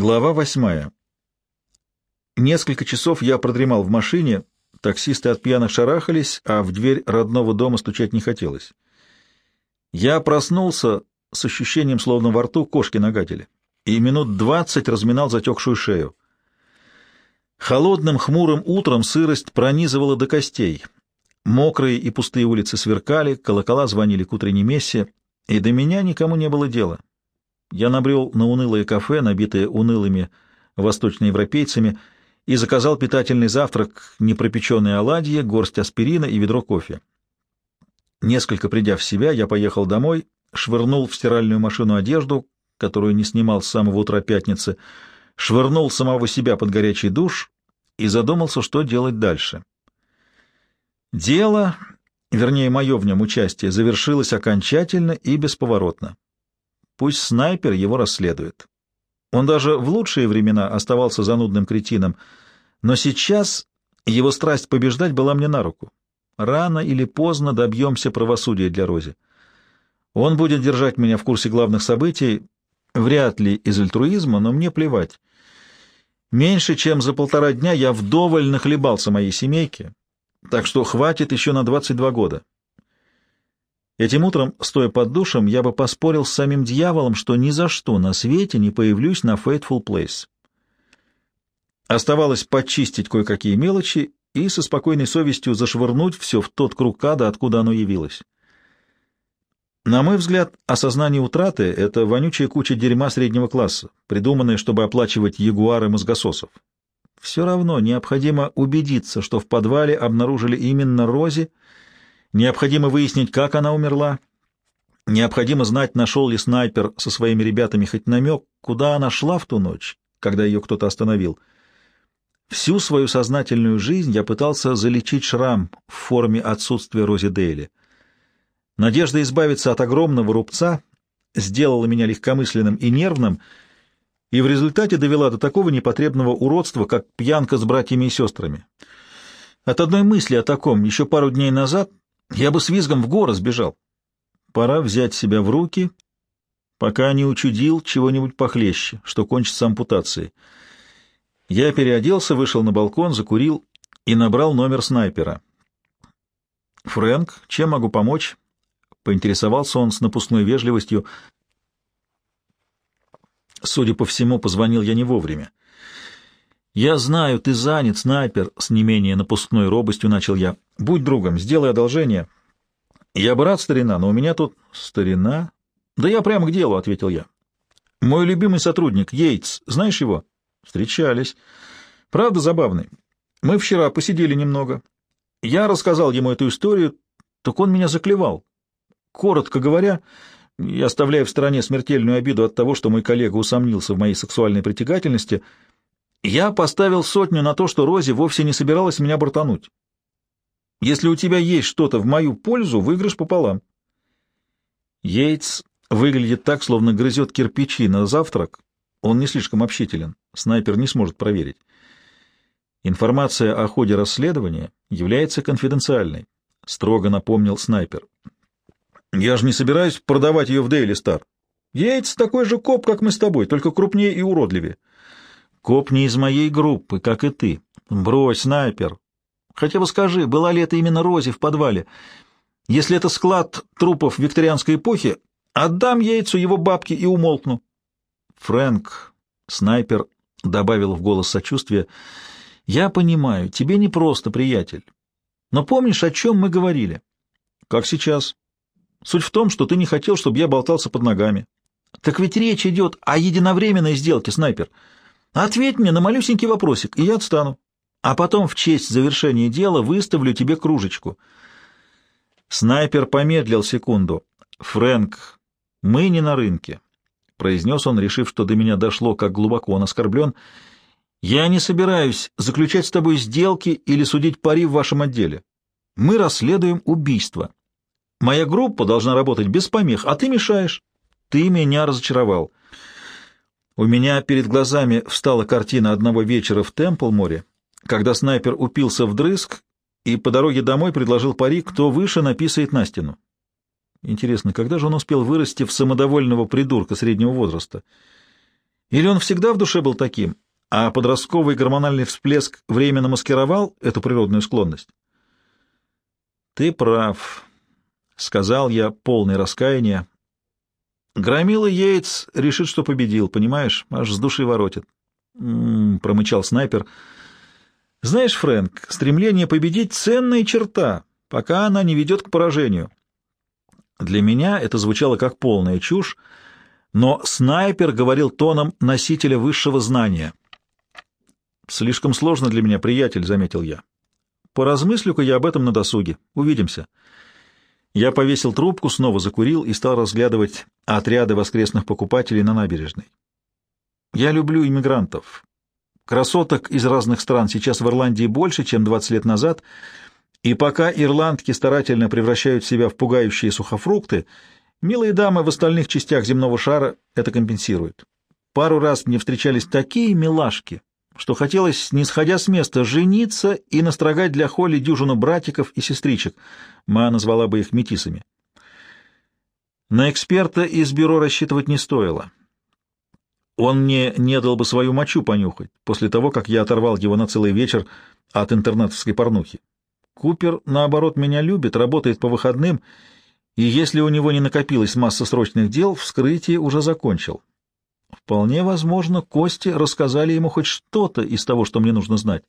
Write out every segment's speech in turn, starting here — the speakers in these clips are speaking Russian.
Глава восьмая. Несколько часов я продремал в машине, таксисты от пьяных шарахались, а в дверь родного дома стучать не хотелось. Я проснулся с ощущением, словно во рту кошки нагадили, и минут двадцать разминал затекшую шею. Холодным хмурым утром сырость пронизывала до костей. Мокрые и пустые улицы сверкали, колокола звонили к утренней мессе, и до меня никому не было дела. Я набрел на унылое кафе, набитое унылыми восточноевропейцами, и заказал питательный завтрак, непропеченные оладьи, горсть аспирина и ведро кофе. Несколько придя в себя, я поехал домой, швырнул в стиральную машину одежду, которую не снимал с самого утра пятницы, швырнул самого себя под горячий душ и задумался, что делать дальше. Дело, вернее, мое в нем участие, завершилось окончательно и бесповоротно. Пусть снайпер его расследует. Он даже в лучшие времена оставался занудным кретином, но сейчас его страсть побеждать была мне на руку. Рано или поздно добьемся правосудия для Рози. Он будет держать меня в курсе главных событий, вряд ли из альтруизма, но мне плевать. Меньше чем за полтора дня я вдоволь нахлебался моей семейке, так что хватит еще на 22 года. Этим утром, стоя под душем, я бы поспорил с самим дьяволом, что ни за что на свете не появлюсь на Fateful Place. Оставалось почистить кое-какие мелочи и со спокойной совестью зашвырнуть все в тот круг ада, откуда оно явилось. На мой взгляд, осознание утраты — это вонючая куча дерьма среднего класса, придуманная, чтобы оплачивать ягуары мозгососов. Все равно необходимо убедиться, что в подвале обнаружили именно Рози — Необходимо выяснить, как она умерла. Необходимо знать, нашел ли снайпер со своими ребятами хоть намек, куда она шла в ту ночь, когда ее кто-то остановил. Всю свою сознательную жизнь я пытался залечить шрам в форме отсутствия Рози Дейли. Надежда избавиться от огромного рубца сделала меня легкомысленным и нервным, и в результате довела до такого непотребного уродства, как пьянка с братьями и сестрами. От одной мысли о таком еще пару дней назад я бы с визгом в горы сбежал. Пора взять себя в руки, пока не учудил чего-нибудь похлеще, что кончится ампутацией. Я переоделся, вышел на балкон, закурил и набрал номер снайпера. «Фрэнк, чем могу помочь?» — поинтересовался он с напускной вежливостью. Судя по всему, позвонил я не вовремя. «Я знаю, ты занят, снайпер», — с не менее напускной робостью начал я. «Будь другом, сделай одолжение». «Я бы рад, старина, но у меня тут...» «Старина?» «Да я прямо к делу», — ответил я. «Мой любимый сотрудник, Йейтс, знаешь его?» «Встречались. Правда забавный. Мы вчера посидели немного. Я рассказал ему эту историю, так он меня заклевал. Коротко говоря, и оставляя в стороне смертельную обиду от того, что мой коллега усомнился в моей сексуальной притягательности, — я поставил сотню на то, что Рози вовсе не собиралась меня бортануть. Если у тебя есть что-то в мою пользу, выигрыш пополам. Йейтс выглядит так, словно грызет кирпичи на завтрак. Он не слишком общителен. Снайпер не сможет проверить. Информация о ходе расследования является конфиденциальной, — строго напомнил снайпер. Я же не собираюсь продавать ее в Дейли Стар. Йейтс такой же коп, как мы с тобой, только крупнее и уродливее. Коп не из моей группы, как и ты. Брось, снайпер. Хотя бы скажи, была ли это именно Рози в подвале? Если это склад трупов викторианской эпохи, отдам яйцу его бабки и умолкну. Фрэнк, снайпер, добавил в голос сочувствия, я понимаю, тебе не просто приятель. Но помнишь, о чем мы говорили? Как сейчас? Суть в том, что ты не хотел, чтобы я болтался под ногами. Так ведь речь идет о единовременной сделке, снайпер. — Ответь мне на малюсенький вопросик, и я отстану. А потом в честь завершения дела выставлю тебе кружечку. Снайпер помедлил секунду. «Фрэнк, мы не на рынке», — произнес он, решив, что до меня дошло, как глубоко он оскорблен. «Я не собираюсь заключать с тобой сделки или судить пари в вашем отделе. Мы расследуем убийство. Моя группа должна работать без помех, а ты мешаешь. Ты меня разочаровал». У меня перед глазами встала картина одного вечера в Темплморе, когда снайпер упился вдрызг и по дороге домой предложил пари, кто выше написает на стену. Интересно, когда же он успел вырасти в самодовольного придурка среднего возраста? Или он всегда в душе был таким, а подростковый гормональный всплеск временно маскировал эту природную склонность? «Ты прав», — сказал я, полный раскаяния. «Громила Йейтс решит, что победил, понимаешь? Аж с души воротит». «М -м, промычал снайпер. «Знаешь, Фрэнк, стремление победить — ценная черта, пока она не ведет к поражению». Для меня это звучало как полная чушь, но снайпер говорил тоном носителя высшего знания. «Слишком сложно для меня, приятель», — заметил я. «Поразмыслю-ка я об этом на досуге. Увидимся». Я повесил трубку, снова закурил и стал разглядывать отряды воскресных покупателей на набережной. Я люблю иммигрантов. Красоток из разных стран сейчас в Ирландии больше, чем 20 лет назад, и пока ирландки старательно превращают себя в пугающие сухофрукты, милые дамы в остальных частях земного шара это компенсируют. Пару раз мне встречались такие милашки, что хотелось, не сходя с места, жениться и настрогать для Холли дюжину братиков и сестричек. Ма назвала бы их метисами. На эксперта из бюро рассчитывать не стоило. Он мне не дал бы свою мочу понюхать после того, как я оторвал его на целый вечер от интернетовской порнухи. Купер, наоборот, меня любит, работает по выходным, и если у него не накопилась масса срочных дел, вскрытие уже закончил. Вполне возможно, Кости рассказали ему хоть что-то из того, что мне нужно знать.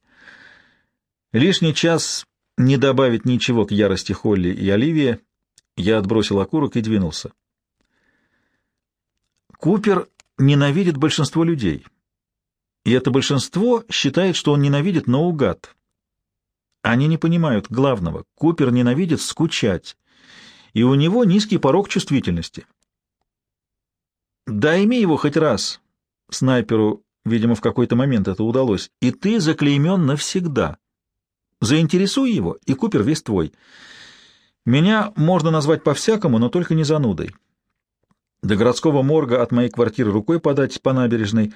Лишний час не добавить ничего к ярости Холли и Оливии. Я отбросил окурок и двинулся. Купер ненавидит большинство людей. И это большинство считает, что он ненавидит наугад. Они не понимают главного. Купер ненавидит скучать, и у него низкий порог чувствительности. Дайми его хоть раз. Снайперу, видимо, в какой-то момент это удалось. И ты заклеймен навсегда. Заинтересуй его, и Купер весь твой. Меня можно назвать по-всякому, но только не занудой. До городского морга от моей квартиры рукой подать по набережной.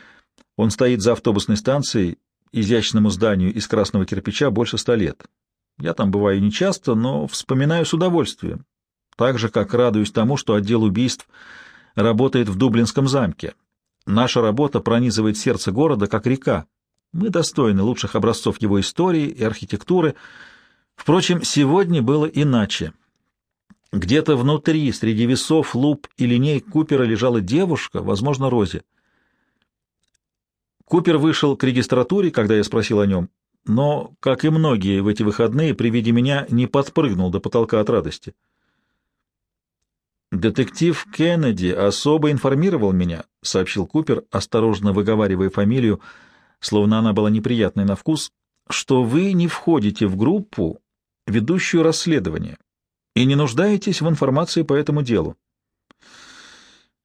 Он стоит за автобусной станцией, изящному зданию из красного кирпича, больше ста лет. Я там бываю нечасто, но вспоминаю с удовольствием. Так же, как радуюсь тому, что отдел убийств работает в Дублинском замке. Наша работа пронизывает сердце города, как река. Мы достойны лучших образцов его истории и архитектуры. Впрочем, сегодня было иначе. Где-то внутри, среди весов, луп и линей Купера лежала девушка, возможно, Рози. Купер вышел к регистратуре, когда я спросил о нем, но, как и многие в эти выходные, при виде меня не подпрыгнул до потолка от радости. «Детектив Кеннеди особо информировал меня», — сообщил Купер, осторожно выговаривая фамилию, словно она была неприятной на вкус, «что вы не входите в группу, ведущую расследование и не нуждаетесь в информации по этому делу.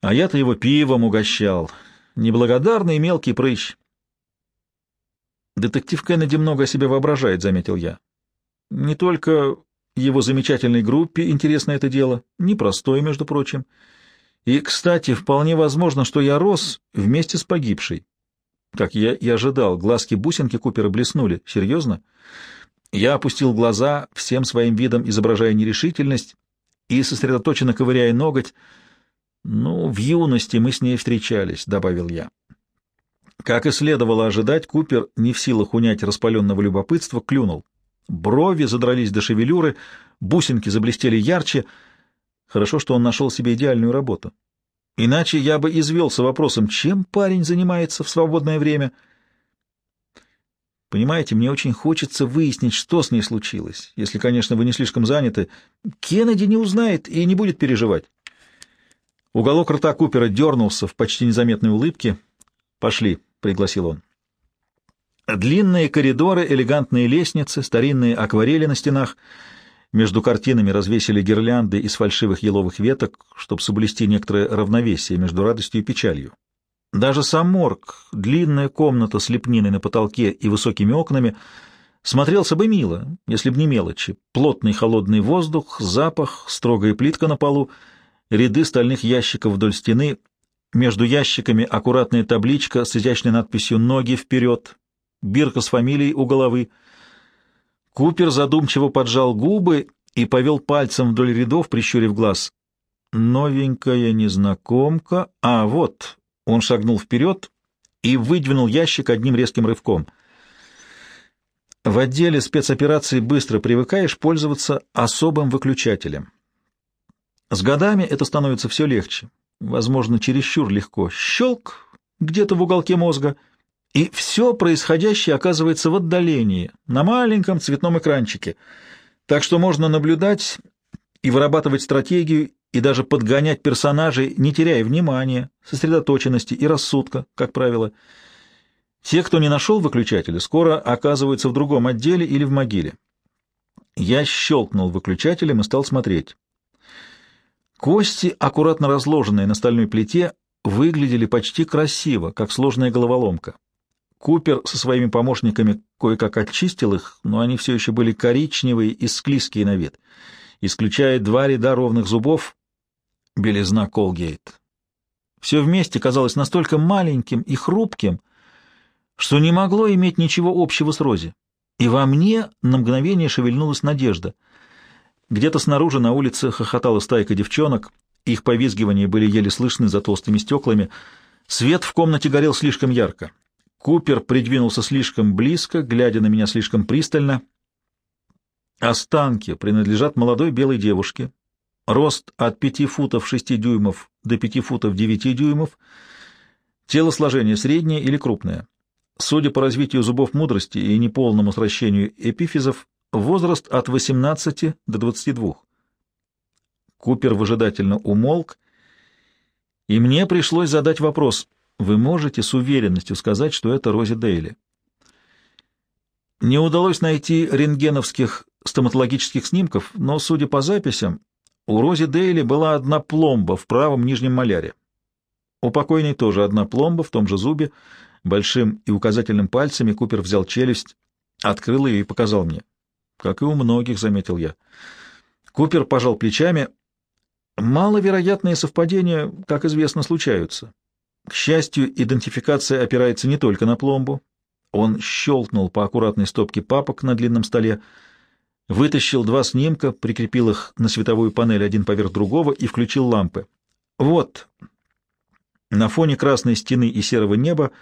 А я-то его пивом угощал. Неблагодарный мелкий прыщ. Детектив Кеннеди много о себе воображает, заметил я. Не только его замечательной группе интересно это дело, непростое, между прочим. И, кстати, вполне возможно, что я рос вместе с погибшей. Как я и ожидал, глазки-бусинки Купера блеснули. Серьезно? — я опустил глаза, всем своим видом изображая нерешительность и сосредоточенно ковыряя ноготь. «Ну, в юности мы с ней встречались», — добавил я. Как и следовало ожидать, Купер, не в силах унять распаленного любопытства, клюнул. Брови задрались до шевелюры, бусинки заблестели ярче. Хорошо, что он нашел себе идеальную работу. Иначе я бы извелся вопросом, чем парень занимается в свободное время — Понимаете, мне очень хочется выяснить, что с ней случилось, если, конечно, вы не слишком заняты. Кеннеди не узнает и не будет переживать. Уголок рта Купера дернулся в почти незаметной улыбке. «Пошли», — пригласил он. Длинные коридоры, элегантные лестницы, старинные акварели на стенах. Между картинами развесили гирлянды из фальшивых еловых веток, чтобы соблюсти некоторое равновесие между радостью и печалью. Даже сам морг, длинная комната с лепниной на потолке и высокими окнами, смотрелся бы мило, если б не мелочи. Плотный холодный воздух, запах, строгая плитка на полу, ряды стальных ящиков вдоль стены, между ящиками аккуратная табличка с изящной надписью «Ноги вперед», бирка с фамилией у головы. Купер задумчиво поджал губы и повел пальцем вдоль рядов, прищурив глаз. Новенькая незнакомка. А, вот, он шагнул вперед и выдвинул ящик одним резким рывком. В отделе спецопераций быстро привыкаешь пользоваться особым выключателем. С годами это становится все легче, возможно, чересчур легко. Щелк где-то в уголке мозга, и все происходящее оказывается в отдалении, на маленьком цветном экранчике, так что можно наблюдать и вырабатывать стратегию, и даже подгонять персонажей, не теряя внимания, сосредоточенности и рассудка, как правило. Те, кто не нашел выключателя, скоро оказываются в другом отделе или в могиле. Я щелкнул выключателем и стал смотреть. Кости, аккуратно разложенные на стальной плите, выглядели почти красиво, как сложная головоломка. Купер со своими помощниками кое-как очистил их, но они все еще были коричневые и склизкие на вид. Исключая два ряда ровных зубов, белизна Колгейт. Все вместе казалось настолько маленьким и хрупким, что не могло иметь ничего общего с Рози. И во мне на мгновение шевельнулась надежда. Где-то снаружи на улице хохотала стайка девчонок, их повизгивания были еле слышны за толстыми стеклами. Свет в комнате горел слишком ярко. Купер придвинулся слишком близко, глядя на меня слишком пристально. Останки принадлежат молодой белой девушке. Рост от пяти футов шести дюймов до пяти футов девяти дюймов. Телосложение среднее или крупное. Судя по развитию зубов мудрости и неполному сращению эпифизов, возраст от 18 до 22. Купер выжидательно умолк, и мне пришлось задать вопрос — вы можете с уверенностью сказать, что это Рози Дейли. Не удалось найти рентгеновских стоматологических снимков, но, судя по записям, у Рози Дейли была одна пломба в правом нижнем маляре. У покойной тоже одна пломба в том же зубе. Большим и указательным пальцами Купер взял челюсть, открыл ее и показал мне. Как и у многих, заметил я. Купер пожал плечами. Маловероятные совпадения, как известно, случаются. К счастью, идентификация опирается не только на пломбу. Он щелкнул по аккуратной стопке папок на длинном столе, вытащил два снимка, прикрепил их на световую панель один поверх другого и включил лампы. Вот. На фоне красной стены и серого неба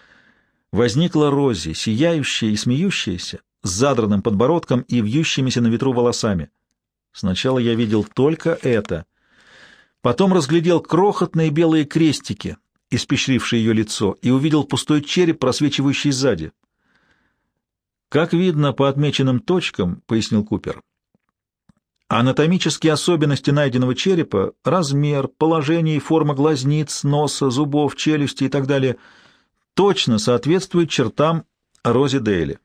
возникла Рози, сияющая и смеющаяся, с задранным подбородком и вьющимися на ветру волосами. Сначала я видел только это. Потом разглядел крохотные белые крестики испещривший ее лицо, и увидел пустой череп, просвечивающий сзади. «Как видно по отмеченным точкам», — пояснил Купер, — «анатомические особенности найденного черепа, размер, положение и форма глазниц, носа, зубов, челюсти и так далее точно соответствуют чертам Рози Дейли.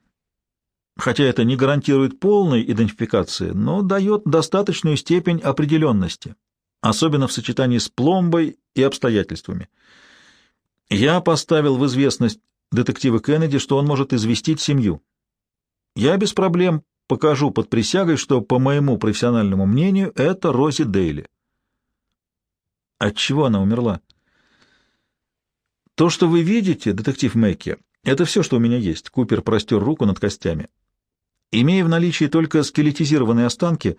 Хотя это не гарантирует полной идентификации, но дает достаточную степень определенности, особенно в сочетании с пломбой и обстоятельствами». Я поставил в известность детектива Кеннеди, что он может известить семью. Я без проблем покажу под присягой, что, по моему профессиональному мнению, это Рози Дейли. От чего она умерла? То, что вы видите, детектив Мэкки, это все, что у меня есть. Купер простер руку над костями. Имея в наличии только скелетизированные останки,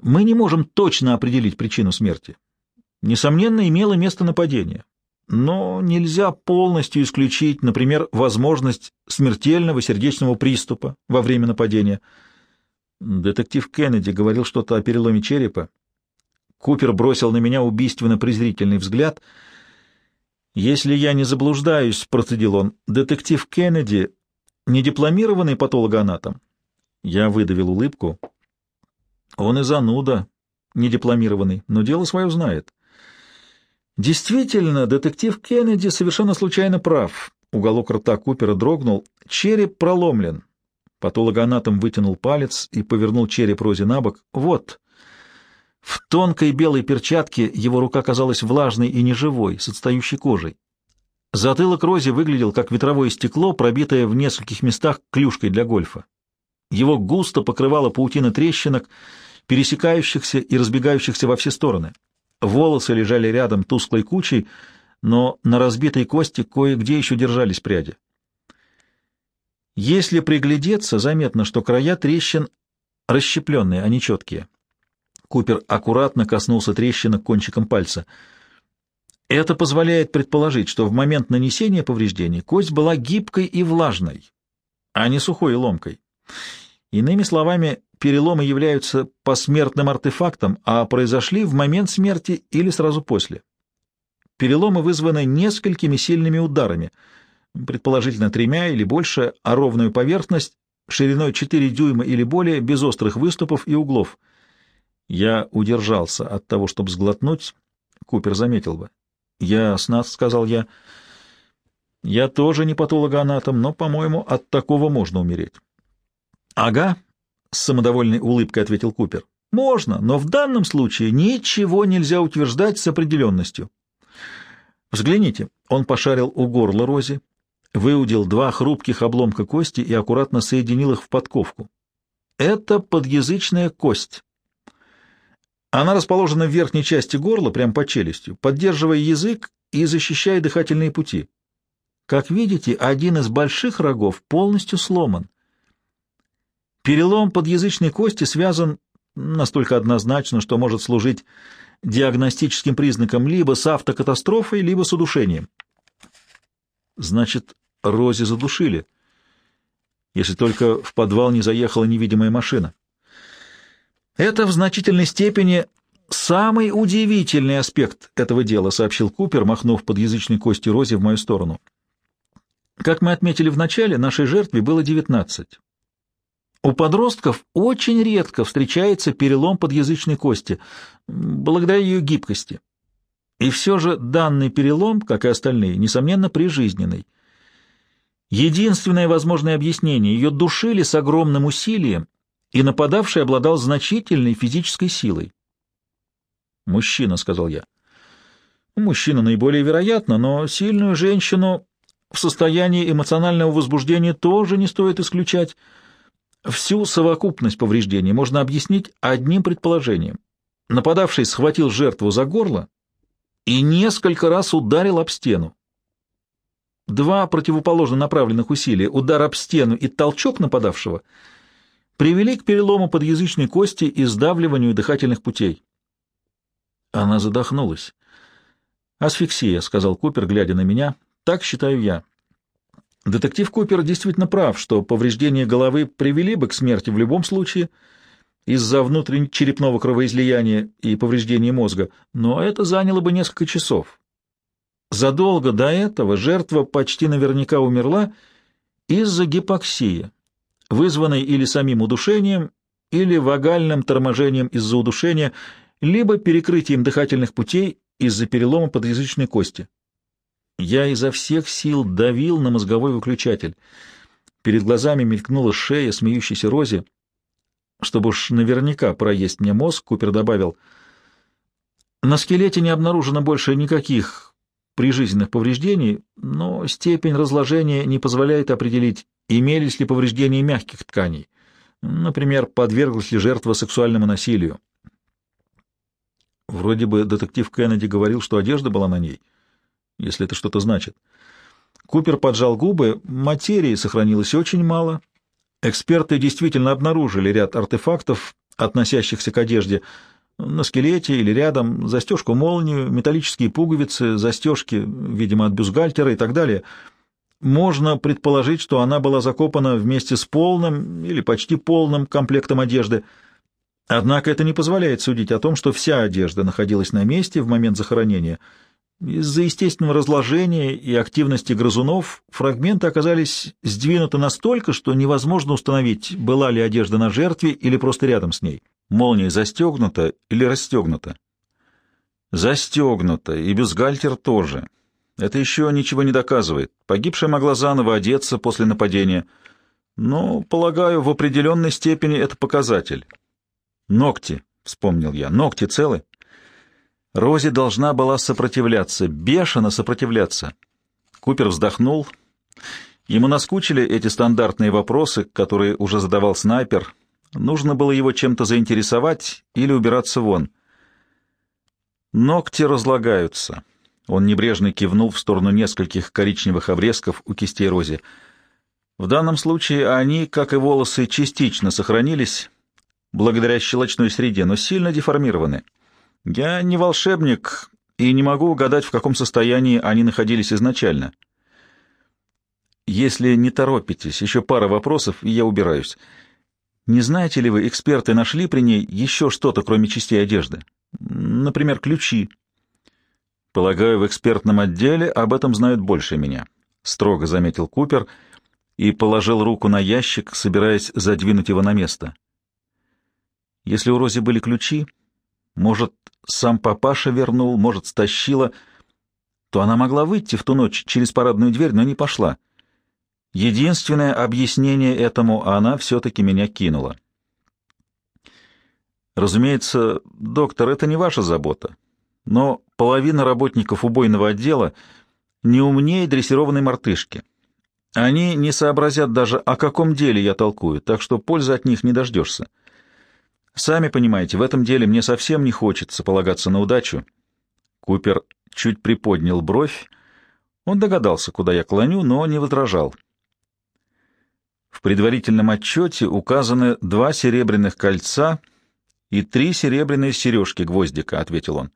мы не можем точно определить причину смерти. Несомненно, имело место нападение но нельзя полностью исключить, например, возможность смертельного сердечного приступа во время нападения. Детектив Кеннеди говорил что-то о переломе черепа. Купер бросил на меня убийственно-презрительный взгляд. «Если я не заблуждаюсь», — процедил он, — «детектив Кеннеди — не дипломированный патологоанатом». Я выдавил улыбку. «Он и зануда, не дипломированный, но дело свое знает». Действительно, детектив Кеннеди совершенно случайно прав. Уголок рта Купера дрогнул. Череп проломлен. Патологоанатом вытянул палец и повернул череп Рози на бок. Вот. В тонкой белой перчатке его рука казалась влажной и неживой, с отстающей кожей. Затылок Рози выглядел как ветровое стекло, пробитое в нескольких местах клюшкой для гольфа. Его густо покрывала паутина трещинок, пересекающихся и разбегающихся во все стороны. Волосы лежали рядом тусклой кучей, но на разбитой кости кое-где еще держались пряди. Если приглядеться, заметно, что края трещин расщепленные, а не четкие. Купер аккуратно коснулся трещинок кончиком пальца. Это позволяет предположить, что в момент нанесения повреждений кость была гибкой и влажной, а не сухой и ломкой. Иными словами, переломы являются посмертным артефактом, а произошли в момент смерти или сразу после. Переломы вызваны несколькими сильными ударами, предположительно тремя или больше, а ровную поверхность шириной 4 дюйма или более, без острых выступов и углов. Я удержался от того, чтобы сглотнуть, Купер заметил бы. «Ясно», — сказал я. «Я тоже не патологоанатом, но, по-моему, от такого можно умереть». «Ага», — с самодовольной улыбкой ответил Купер. «Можно, но в данном случае ничего нельзя утверждать с определенностью. Взгляните, он пошарил у горла Рози, выудил два хрупких обломка кости и аккуратно соединил их в подковку. Это подъязычная кость. Она расположена в верхней части горла, прямо под челюстью, поддерживая язык и защищая дыхательные пути. Как видите, один из больших рогов полностью сломан. Перелом подъязычной кости связан настолько однозначно, что может служить диагностическим признаком либо с автокатастрофой, либо с удушением. Значит, Рози задушили, если только в подвал не заехала невидимая машина. Это в значительной степени самый удивительный аспект этого дела, сообщил Купер, махнув под язычной костью Рози в мою сторону. Как мы отметили в начале, нашей жертве было девятнадцать. У подростков очень редко встречается перелом подъязычной кости, благодаря ее гибкости. И все же данный перелом, как и остальные, несомненно, прижизненный. Единственное возможное объяснение — ее душили с огромным усилием, и нападавший обладал значительной физической силой. «Мужчина», — сказал я. «Мужчина наиболее вероятно, но сильную женщину в состоянии эмоционального возбуждения тоже не стоит исключать». Всю совокупность повреждений можно объяснить одним предположением. Нападавший схватил жертву за горло и несколько раз ударил об стену. Два противоположно направленных усилия, удар об стену и толчок нападавшего, привели к перелому подъязычной кости и сдавливанию дыхательных путей. Она задохнулась. «Асфиксия», — сказал Купер, глядя на меня, — «так считаю я». Детектив Купер действительно прав, что повреждения головы привели бы к смерти в любом случае из-за внутреннечерепного кровоизлияния и повреждения мозга, но это заняло бы несколько часов. Задолго до этого жертва почти наверняка умерла из-за гипоксии, вызванной или самим удушением, или вагальным торможением из-за удушения, либо перекрытием дыхательных путей из-за перелома подъязычной кости. Я изо всех сил давил на мозговой выключатель. Перед глазами мелькнула шея смеющейся Рози. Чтобы уж наверняка проесть мне мозг, Купер добавил, «На скелете не обнаружено больше никаких прижизненных повреждений, но степень разложения не позволяет определить, имелись ли повреждения мягких тканей, например, подверглась ли жертва сексуальному насилию. Вроде бы детектив Кеннеди говорил, что одежда была на ней» если это что-то значит. Купер поджал губы, материи сохранилось очень мало. Эксперты действительно обнаружили ряд артефактов, относящихся к одежде, на скелете или рядом, застежку-молнию, металлические пуговицы, застежки, видимо, от бюстгальтера и так далее. Можно предположить, что она была закопана вместе с полным или почти полным комплектом одежды. Однако это не позволяет судить о том, что вся одежда находилась на месте в момент захоронения — из-за естественного разложения и активности грызунов фрагменты оказались сдвинуты настолько, что невозможно установить, была ли одежда на жертве или просто рядом с ней. Молния застегнута или расстегнута? Застегнута, и бюстгальтер тоже. Это еще ничего не доказывает. Погибшая могла заново одеться после нападения. Но, полагаю, в определенной степени это показатель. Ногти, — вспомнил я, — ногти целы? Рози должна была сопротивляться, бешено сопротивляться. Купер вздохнул. Ему наскучили эти стандартные вопросы, которые уже задавал снайпер. Нужно было его чем-то заинтересовать или убираться вон. Ногти разлагаются. Он небрежно кивнул в сторону нескольких коричневых обрезков у кистей Рози. В данном случае они, как и волосы, частично сохранились благодаря щелочной среде, но сильно деформированы. Я не волшебник и не могу угадать, в каком состоянии они находились изначально. Если не торопитесь, еще пара вопросов, и я убираюсь. Не знаете ли вы, эксперты нашли при ней еще что-то, кроме частей одежды? Например, ключи. Полагаю, в экспертном отделе об этом знают больше меня, — строго заметил Купер и положил руку на ящик, собираясь задвинуть его на место. Если у Рози были ключи, может, сам папаша вернул, может, стащила, то она могла выйти в ту ночь через парадную дверь, но не пошла. Единственное объяснение этому — она все-таки меня кинула. Разумеется, доктор, это не ваша забота, но половина работников убойного отдела не умнее дрессированной мартышки. Они не сообразят даже, о каком деле я толкую, так что пользы от них не дождешься. Сами понимаете, в этом деле мне совсем не хочется полагаться на удачу. Купер чуть приподнял бровь. Он догадался, куда я клоню, но не возражал. В предварительном отчете указаны два серебряных кольца и три серебряные сережки-гвоздика, — ответил он.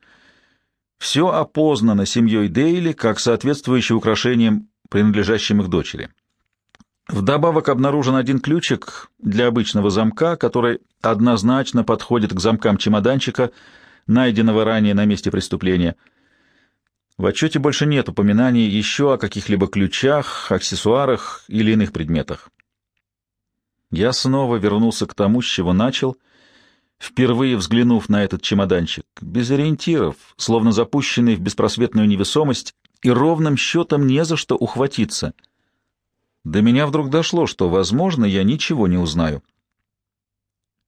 Все опознано семьей Дейли как соответствующее украшением, принадлежащим их дочери. Вдобавок обнаружен один ключик для обычного замка, который однозначно подходит к замкам чемоданчика, найденного ранее на месте преступления. В отчете больше нет упоминаний еще о каких-либо ключах, аксессуарах или иных предметах. Я снова вернулся к тому, с чего начал, впервые взглянув на этот чемоданчик, без ориентиров, словно запущенный в беспросветную невесомость, и ровным счетом не за что ухватиться — до меня вдруг дошло, что, возможно, я ничего не узнаю.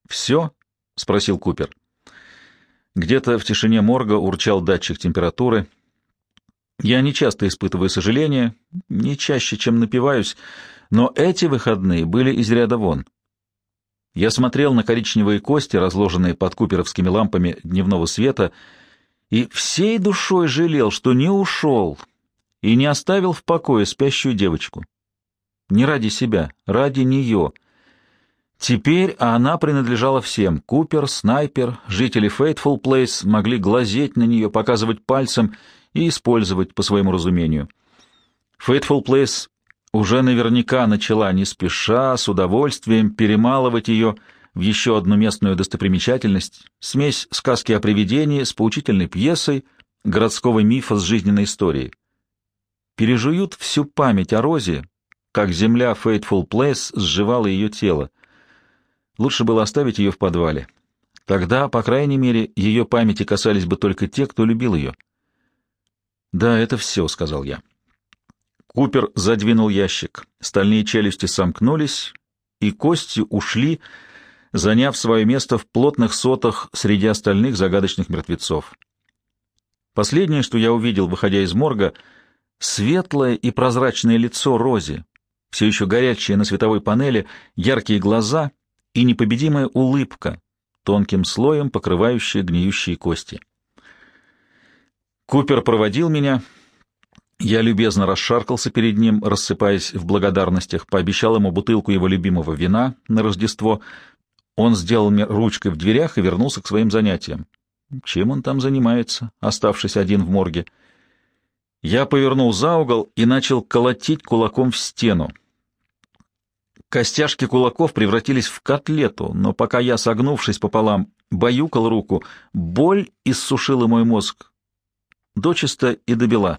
«Все?» — спросил Купер. Где-то в тишине морга урчал датчик температуры. Я не часто испытываю сожаления, не чаще, чем напиваюсь, но эти выходные были из ряда вон. Я смотрел на коричневые кости, разложенные под куперовскими лампами дневного света, и всей душой жалел, что не ушел и не оставил в покое спящую девочку. Не ради себя, ради нее. Теперь она принадлежала всем. Купер, Снайпер, жители Фейтфул Плейс могли глазеть на нее, показывать пальцем и использовать по своему разумению. Фейтфул Плейс уже наверняка начала не спеша, с удовольствием перемалывать ее в еще одну местную достопримечательность, смесь сказки о привидении с поучительной пьесой, городского мифа с жизненной историей. Пережуют всю память о Розе, как земля Fateful Place сживала ее тело. Лучше было оставить ее в подвале. Тогда, по крайней мере, ее памяти касались бы только те, кто любил ее. «Да, это все», — сказал я. Купер задвинул ящик. Стальные челюсти сомкнулись, и кости ушли, заняв свое место в плотных сотах среди остальных загадочных мертвецов. Последнее, что я увидел, выходя из морга, — светлое и прозрачное лицо Рози, все еще горячие на световой панели, яркие глаза и непобедимая улыбка, тонким слоем покрывающая гниющие кости. Купер проводил меня. Я любезно расшаркался перед ним, рассыпаясь в благодарностях, пообещал ему бутылку его любимого вина на Рождество. Он сделал мне ручкой в дверях и вернулся к своим занятиям. Чем он там занимается, оставшись один в морге? Я повернул за угол и начал колотить кулаком в стену. Костяшки кулаков превратились в котлету, но пока я, согнувшись пополам, баюкал руку, боль иссушила мой мозг. Дочисто и добела.